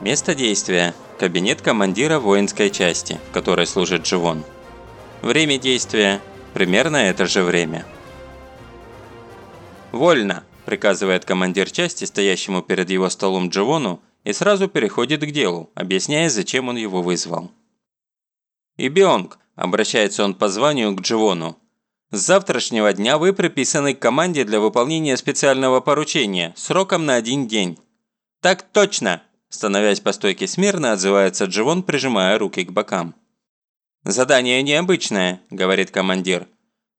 Место действия – кабинет командира воинской части, в которой служит Дживон. Время действия – примерно это же время. «Вольно!» – приказывает командир части, стоящему перед его столом Дживону, и сразу переходит к делу, объясняя, зачем он его вызвал. «Ибионг!» – обращается он по званию к Дживону. «С завтрашнего дня вы приписаны к команде для выполнения специального поручения сроком на один день». «Так точно!» Становясь по стойке смирно, отзывается Дживон, прижимая руки к бокам. «Задание необычное», – говорит командир.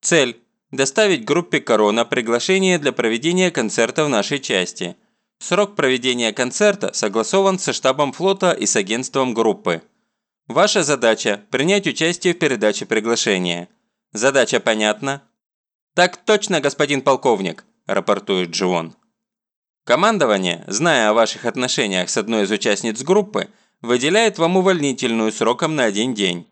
«Цель – доставить группе «Корона» приглашение для проведения концерта в нашей части. Срок проведения концерта согласован со штабом флота и с агентством группы. Ваша задача – принять участие в передаче приглашения. Задача понятна?» «Так точно, господин полковник», – рапортует Дживон. Командование, зная о ваших отношениях с одной из участниц группы, выделяет вам увольнительную сроком на один день.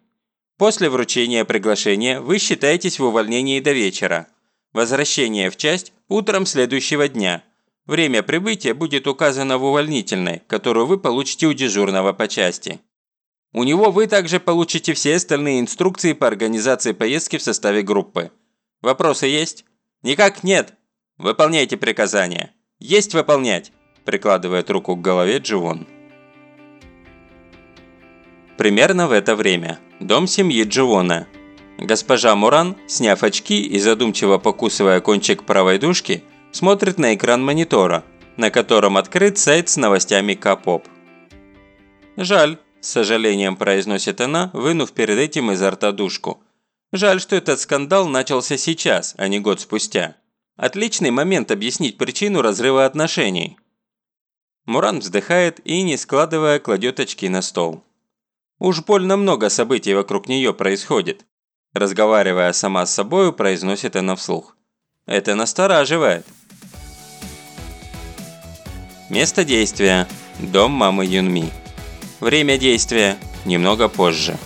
После вручения приглашения вы считаетесь в увольнении до вечера. Возвращение в часть утром следующего дня. Время прибытия будет указано в увольнительной, которую вы получите у дежурного по части. У него вы также получите все остальные инструкции по организации поездки в составе группы. Вопросы есть? Никак нет. Выполняйте приказания. «Есть выполнять!» – прикладывает руку к голове Дживон. Примерно в это время. Дом семьи Дживона. Госпожа Муран, сняв очки и задумчиво покусывая кончик правой дужки, смотрит на экран монитора, на котором открыт сайт с новостями К-поп. «Жаль», – с сожалением произносит она, вынув перед этим изо рта дужку. «Жаль, что этот скандал начался сейчас, а не год спустя». Отличный момент объяснить причину разрыва отношений. Муран вздыхает и, не складывая, кладет очки на стол. Уж больно много событий вокруг нее происходит. Разговаривая сама с собою, произносит она вслух. Это настораживает. Место действия. Дом мамы Юнми. Время действия. Немного позже.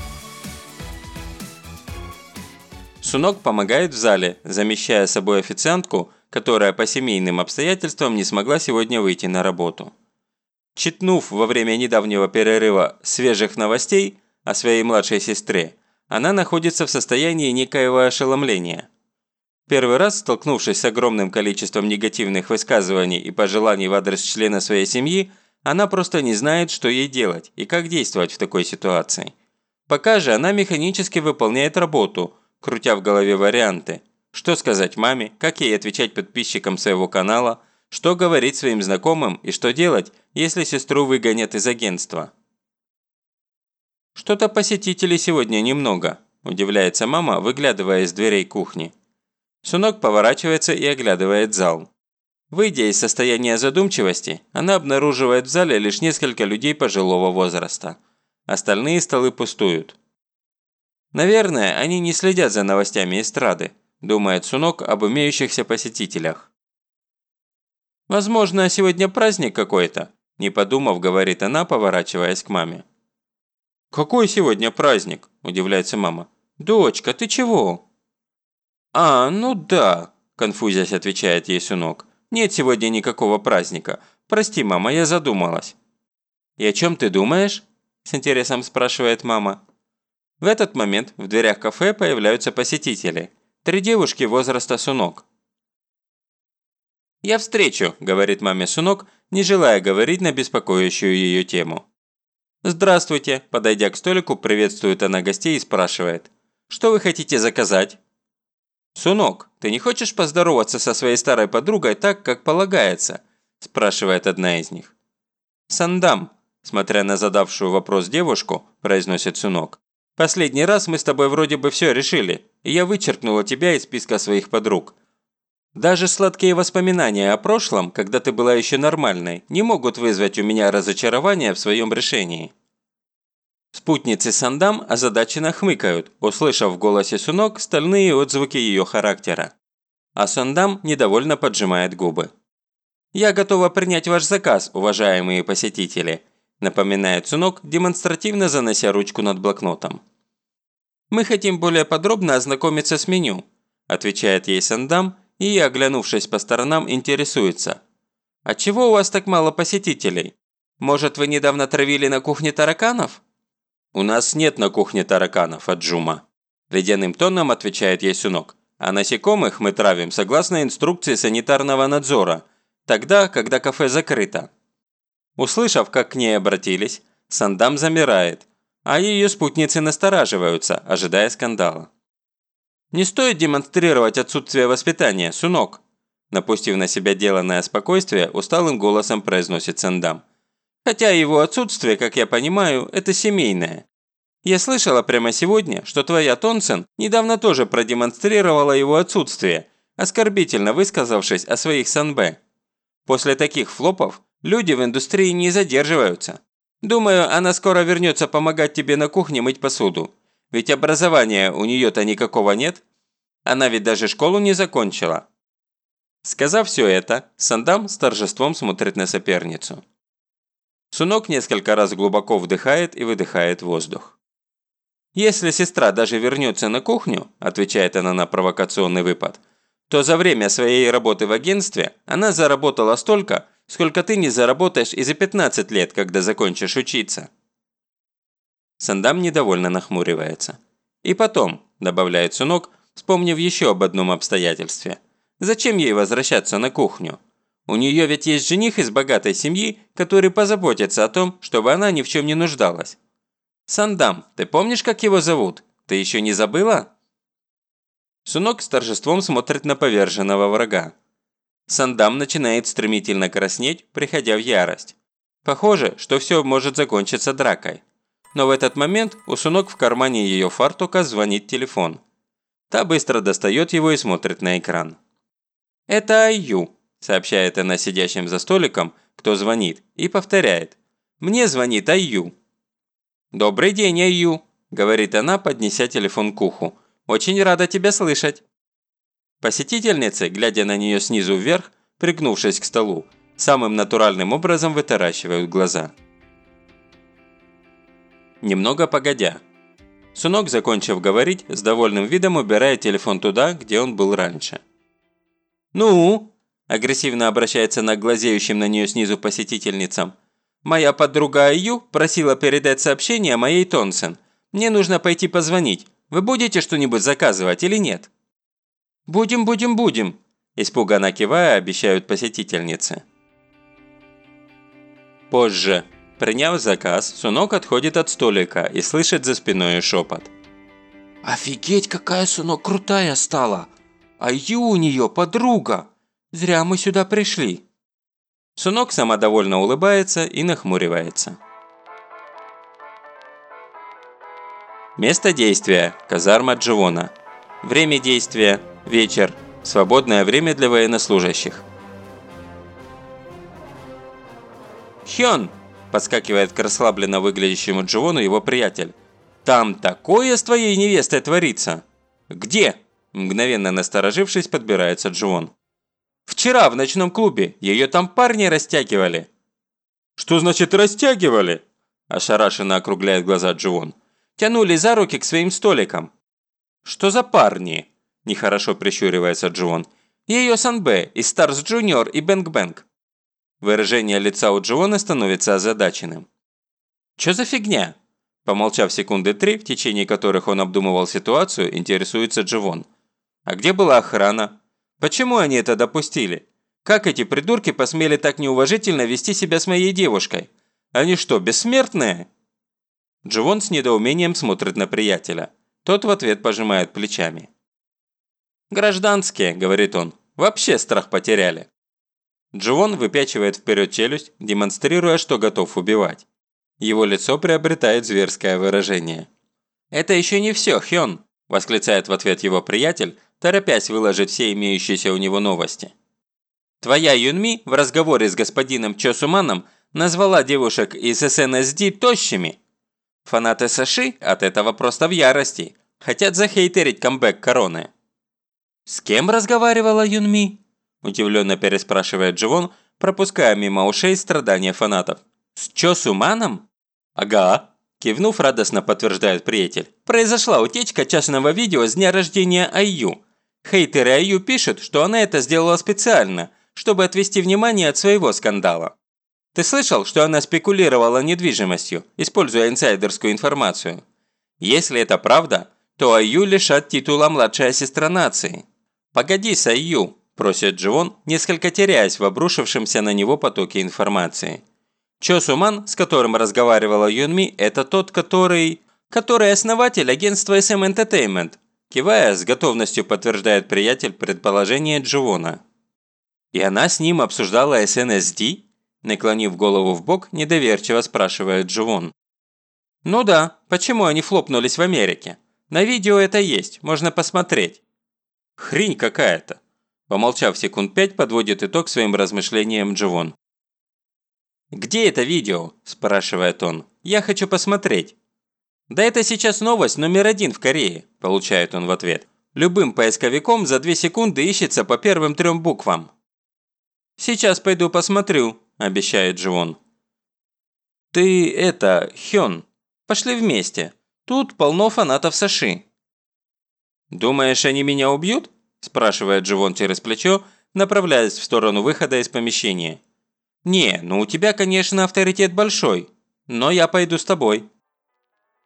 Сунок помогает в зале, замещая собой официантку, которая по семейным обстоятельствам не смогла сегодня выйти на работу. Читнув во время недавнего перерыва свежих новостей о своей младшей сестре, она находится в состоянии некоего ошеломления. Первый раз, столкнувшись с огромным количеством негативных высказываний и пожеланий в адрес члена своей семьи, она просто не знает, что ей делать и как действовать в такой ситуации. Пока же она механически выполняет работу – крутя в голове варианты. Что сказать маме, как ей отвечать подписчикам своего канала, что говорить своим знакомым и что делать, если сестру выгонят из агентства. «Что-то посетителей сегодня немного», – удивляется мама, выглядывая из дверей кухни. Сунок поворачивается и оглядывает зал. Выйдя из состояния задумчивости, она обнаруживает в зале лишь несколько людей пожилого возраста. Остальные столы пустуют. Наверное, они не следят за новостями эстрады, думает Сунок об имеющихся посетителях. «Возможно, сегодня праздник какой-то», – не подумав, говорит она, поворачиваясь к маме. «Какой сегодня праздник?» – удивляется мама. «Дочка, ты чего?» «А, ну да», – конфузясь отвечает ей Сунок. «Нет сегодня никакого праздника. Прости, мама, я задумалась». «И о чем ты думаешь?» – с интересом спрашивает мама. В этот момент в дверях кафе появляются посетители. Три девушки возраста Сунок. «Я встречу», – говорит маме Сунок, не желая говорить на беспокоящую ее тему. «Здравствуйте», – подойдя к столику, приветствует она гостей и спрашивает. «Что вы хотите заказать?» «Сунок, ты не хочешь поздороваться со своей старой подругой так, как полагается?» – спрашивает одна из них. «Сандам», – смотря на задавшую вопрос девушку, произносит Сунок. Последний раз мы с тобой вроде бы все решили, и я вычеркнула тебя из списка своих подруг. Даже сладкие воспоминания о прошлом, когда ты была еще нормальной, не могут вызвать у меня разочарование в своем решении». Спутницы Сандам озадаченно хмыкают, услышав в голосе Сунок стальные отзвуки ее характера. А Сандам недовольно поджимает губы. «Я готова принять ваш заказ, уважаемые посетители», напоминает Сунок, демонстративно занося ручку над блокнотом. «Мы хотим более подробно ознакомиться с меню», отвечает ей Сандам и, оглянувшись по сторонам, интересуется. «А чего у вас так мало посетителей? Может, вы недавно травили на кухне тараканов?» «У нас нет на кухне тараканов, Аджума», – ледяным тоном отвечает ей Сунок. «А насекомых мы травим согласно инструкции санитарного надзора, тогда, когда кафе закрыто». Услышав, как к ней обратились, Сандам замирает, а ее спутницы настораживаются, ожидая скандала. «Не стоит демонстрировать отсутствие воспитания, Сунок», напустив на себя деланное спокойствие, усталым голосом произносит Сандам. «Хотя его отсутствие, как я понимаю, это семейное. Я слышала прямо сегодня, что твоя Тонсен недавно тоже продемонстрировала его отсутствие, оскорбительно высказавшись о своих санбэ. После таких флопов люди в индустрии не задерживаются. Думаю, она скоро вернется помогать тебе на кухне мыть посуду. Ведь образования у нее-то никакого нет. Она ведь даже школу не закончила. Сказав все это, Сандам с торжеством смотрит на соперницу. Сунок несколько раз глубоко вдыхает и выдыхает воздух. «Если сестра даже вернется на кухню», – отвечает она на провокационный выпад, то за время своей работы в агентстве она заработала столько, сколько ты не заработаешь и за 15 лет, когда закончишь учиться. Сандам недовольно нахмуривается. «И потом», – добавляет Сунок, вспомнив еще об одном обстоятельстве. «Зачем ей возвращаться на кухню? У нее ведь есть жених из богатой семьи, который позаботится о том, чтобы она ни в чем не нуждалась. Сандам, ты помнишь, как его зовут? Ты еще не забыла?» Сунок с торжеством смотрит на поверженного врага. Сандам начинает стремительно краснеть, приходя в ярость. Похоже, что все может закончиться дракой. Но в этот момент у Сунок в кармане ее фартука звонит телефон. Та быстро достает его и смотрит на экран. «Это Аю», – сообщает она сидящим за столиком, кто звонит, и повторяет. «Мне звонит Аю». «Добрый день, Аю», – говорит она, поднеся телефон к уху. «Очень рада тебя слышать». Посетительницы, глядя на нее снизу вверх, пригнувшись к столу, самым натуральным образом вытаращивают глаза. Немного погодя. Сунок, закончив говорить, с довольным видом убирает телефон туда, где он был раньше. «Ну?» – агрессивно обращается она к глазеющим на нее снизу посетительницам. «Моя подруга Аю просила передать сообщение моей Тонсен. Мне нужно пойти позвонить. Вы будете что-нибудь заказывать или нет?» «Будем, будем, будем!» – испуганно кивая, обещают посетительницы. Позже. Приняв заказ, Сунок отходит от столика и слышит за спиной шепот. «Офигеть, какая Сунок крутая стала! А Ю у нее подруга! Зря мы сюда пришли!» Сунок самодовольно улыбается и нахмуривается. Место действия – казарма Дживона. Время действия – вечер. Свободное время для военнослужащих. «Хён!» Подскакивает к расслабленно выглядящему Дживону его приятель. «Там такое с твоей невестой творится!» «Где?» Мгновенно насторожившись, подбирается Дживон. «Вчера в ночном клубе. Ее там парни растягивали». «Что значит растягивали?» Ошарашенно округляет глаза Дживон. «Тянули за руки к своим столикам». «Что за парни?» Нехорошо прищуривается Дживон. «Ее Санбэ и Stars Junior и Bang Bang». Выражение лица у Дживона становится озадаченным. «Чё за фигня?» Помолчав секунды три, в течение которых он обдумывал ситуацию, интересуется Дживон. «А где была охрана? Почему они это допустили? Как эти придурки посмели так неуважительно вести себя с моей девушкой? Они что, бессмертные?» Дживон с недоумением смотрит на приятеля. Тот в ответ пожимает плечами. «Гражданские», – говорит он, – «вообще страх потеряли». Дживон выпячивает вперед челюсть, демонстрируя, что готов убивать. Его лицо приобретает зверское выражение. «Это еще не все, Хён!» – восклицает в ответ его приятель, торопясь выложить все имеющиеся у него новости. «Твоя Юнми в разговоре с господином Чосуманом назвала девушек из СНСД тощими. Фанаты Саши от этого просто в ярости, хотят захейтерить камбэк короны». «С кем разговаривала Юнми?» Удивленно переспрашивает Дживон, пропуская мимо ушей страдания фанатов. «С Чосуманом?» «Ага», кивнув, радостно подтверждает приятель. «Произошла утечка частного видео с дня рождения Айю. Хейтеры Айю пишут, что она это сделала специально, чтобы отвести внимание от своего скандала. Ты слышал, что она спекулировала недвижимостью, используя инсайдерскую информацию? Если это правда, то Аю лишат титула «младшая сестра нации». «Погоди, Сайю», – просит Дживон, несколько теряясь в обрушившемся на него потоке информации. Чо Суман, с которым разговаривала Юнми, это тот, который... который основатель агентства SM Entertainment. Кивая, с готовностью подтверждает приятель предположение Дживона. И она с ним обсуждала SNSD? Наклонив голову в бок, недоверчиво спрашивает Дживон. «Ну да, почему они флопнулись в Америке? На видео это есть, можно посмотреть». «Хрень какая-то», – помолчав секунд пять, подводит итог своим размышлениям Дживон. «Где это видео?» – спрашивает он. «Я хочу посмотреть». «Да это сейчас новость номер один в Корее», – получает он в ответ. «Любым поисковиком за две секунды ищется по первым трем буквам». «Сейчас пойду посмотрю», – обещает Дживон. «Ты это, Хён, пошли вместе. Тут полно фанатов Саши». «Думаешь, они меня убьют?» – спрашивает Дживон через плечо, направляясь в сторону выхода из помещения. «Не, ну у тебя, конечно, авторитет большой, но я пойду с тобой».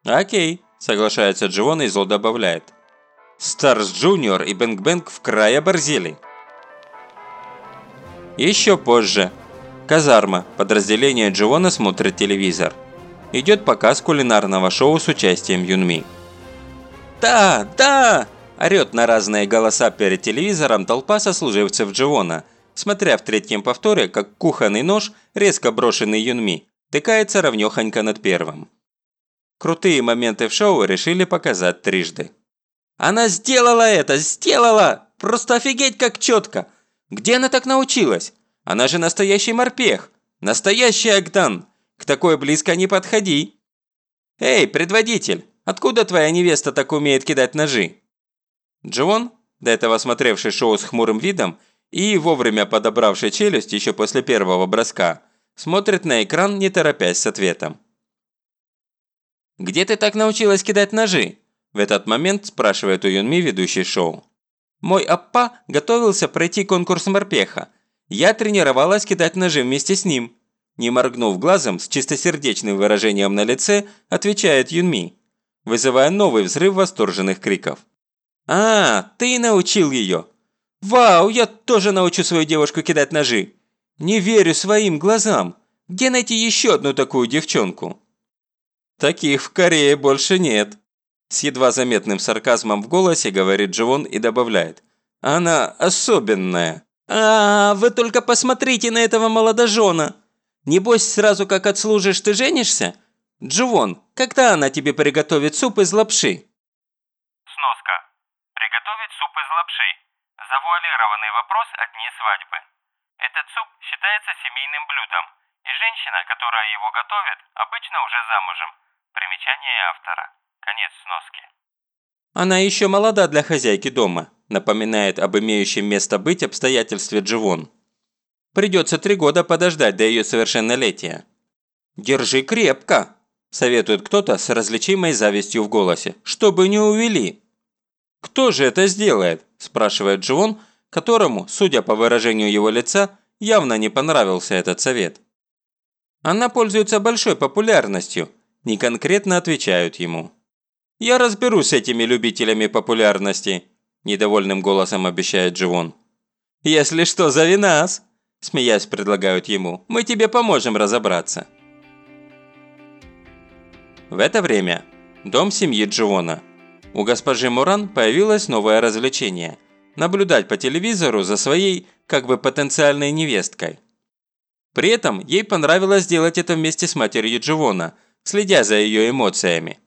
«Окей», – соглашается Дживон и зло добавляет. «Stars Junior и Bang Bang в край оборзели». Еще позже. Казарма. Подразделение Дживона смотрит телевизор. Идет показ кулинарного шоу с участием Юнми. «Да! Да!» – орёт на разные голоса перед телевизором толпа сослуживцев Дживона, смотря в третьем повторе, как кухонный нож, резко брошенный Юнми, тыкается ровнёхонько над первым. Крутые моменты в шоу решили показать трижды. «Она сделала это! Сделала! Просто офигеть как четко! Где она так научилась? Она же настоящий морпех! Настоящий Агдан! К такой близко не подходи!» «Эй, предводитель, откуда твоя невеста так умеет кидать ножи?» Джон, до этого смотревший шоу с хмурым видом и вовремя подобравший челюсть еще после первого броска, смотрит на экран, не торопясь с ответом. «Где ты так научилась кидать ножи?» В этот момент спрашивает у Юнми ведущий шоу. Мой аппа готовился пройти конкурс морпеха. Я тренировалась кидать ножи вместе с ним. Не моргнув глазом, с чистосердечным выражением на лице, отвечает Юнми, вызывая новый взрыв восторженных криков. «А, ты научил ее! Вау, я тоже научу свою девушку кидать ножи! Не верю своим глазам! Где найти еще одну такую девчонку?» «Таких в Корее больше нет», с едва заметным сарказмом в голосе говорит Дживон и добавляет. «Она особенная». «А, вы только посмотрите на этого молодожена! Небось, сразу как отслужишь, ты женишься? Дживон, когда она тебе приготовит суп из лапши?» Сноска. Приготовить суп из лапши. Завуалированный вопрос о дне свадьбы. Этот суп считается семейным блюдом, и женщина, которая его готовит, обычно уже замужем. Примечание автора. Конец сноски. Она еще молода для хозяйки дома, напоминает об имеющем место быть обстоятельстве Дживон. Придется три года подождать до ее совершеннолетия. «Держи крепко!» – советует кто-то с различимой завистью в голосе, чтобы не увели. «Кто же это сделает?» – спрашивает Дживон, которому, судя по выражению его лица, явно не понравился этот совет. Она пользуется большой популярностью, не конкретно отвечают ему. «Я разберусь с этими любителями популярности», – недовольным голосом обещает Дживон. «Если что, зови нас», – смеясь предлагают ему. «Мы тебе поможем разобраться». В это время дом семьи Дживона. У госпожи Муран появилось новое развлечение – наблюдать по телевизору за своей, как бы потенциальной невесткой. При этом ей понравилось делать это вместе с матерью Дживона, следя за ее эмоциями.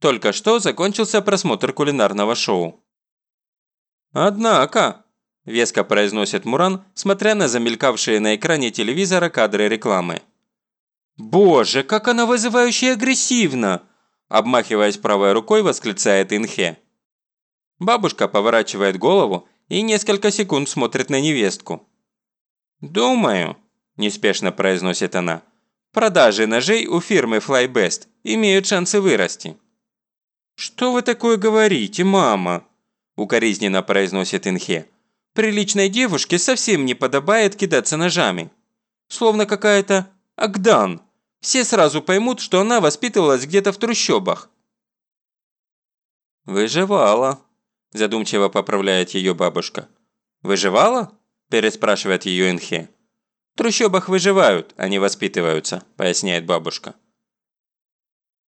Только что закончился просмотр кулинарного шоу. «Однако», – веско произносит Муран, смотря на замелькавшие на экране телевизора кадры рекламы. «Боже, как она вызывающе агрессивна!» – обмахиваясь правой рукой, восклицает Инхе. Бабушка поворачивает голову и несколько секунд смотрит на невестку. «Думаю», – неспешно произносит она, – «продажи ножей у фирмы Flybest имеют шансы вырасти». «Что вы такое говорите, мама?» – укоризненно произносит Инхе. «Приличной девушке совсем не подобает кидаться ножами. Словно какая-то Агдан. Все сразу поймут, что она воспитывалась где-то в трущобах». «Выживала», – задумчиво поправляет ее бабушка. «Выживала?» – переспрашивает ее Инхе. «В трущобах выживают, не воспитываются», – поясняет бабушка.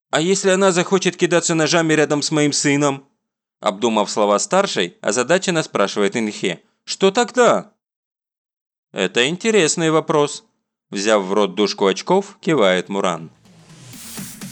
«А если она захочет кидаться ножами рядом с моим сыном?» Обдумав слова старшей, озадаченно спрашивает Инхе. «Что тогда?» «Это интересный вопрос», – взяв в рот дужку очков, кивает Муран.